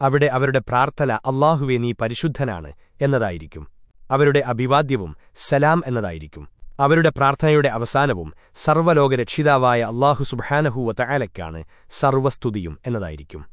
അവിടെ അവരുടെ പ്രാർത്ഥന അള്ളാഹുവെ നീ പരിശുദ്ധനാണ് എന്നതായിരിക്കും. അവരുടെ അഭിവാദ്യവും സലാം എന്നതായിരിക്കും. അവരുടെ പ്രാർത്ഥനയുടെ അവസാനവും സർവലോകരക്ഷിതാവായ അള്ളാഹു സുബാനഹൂവ തയാലയ്ക്കാണ് സർവസ്തുതിയും എന്നതായിരിക്കും.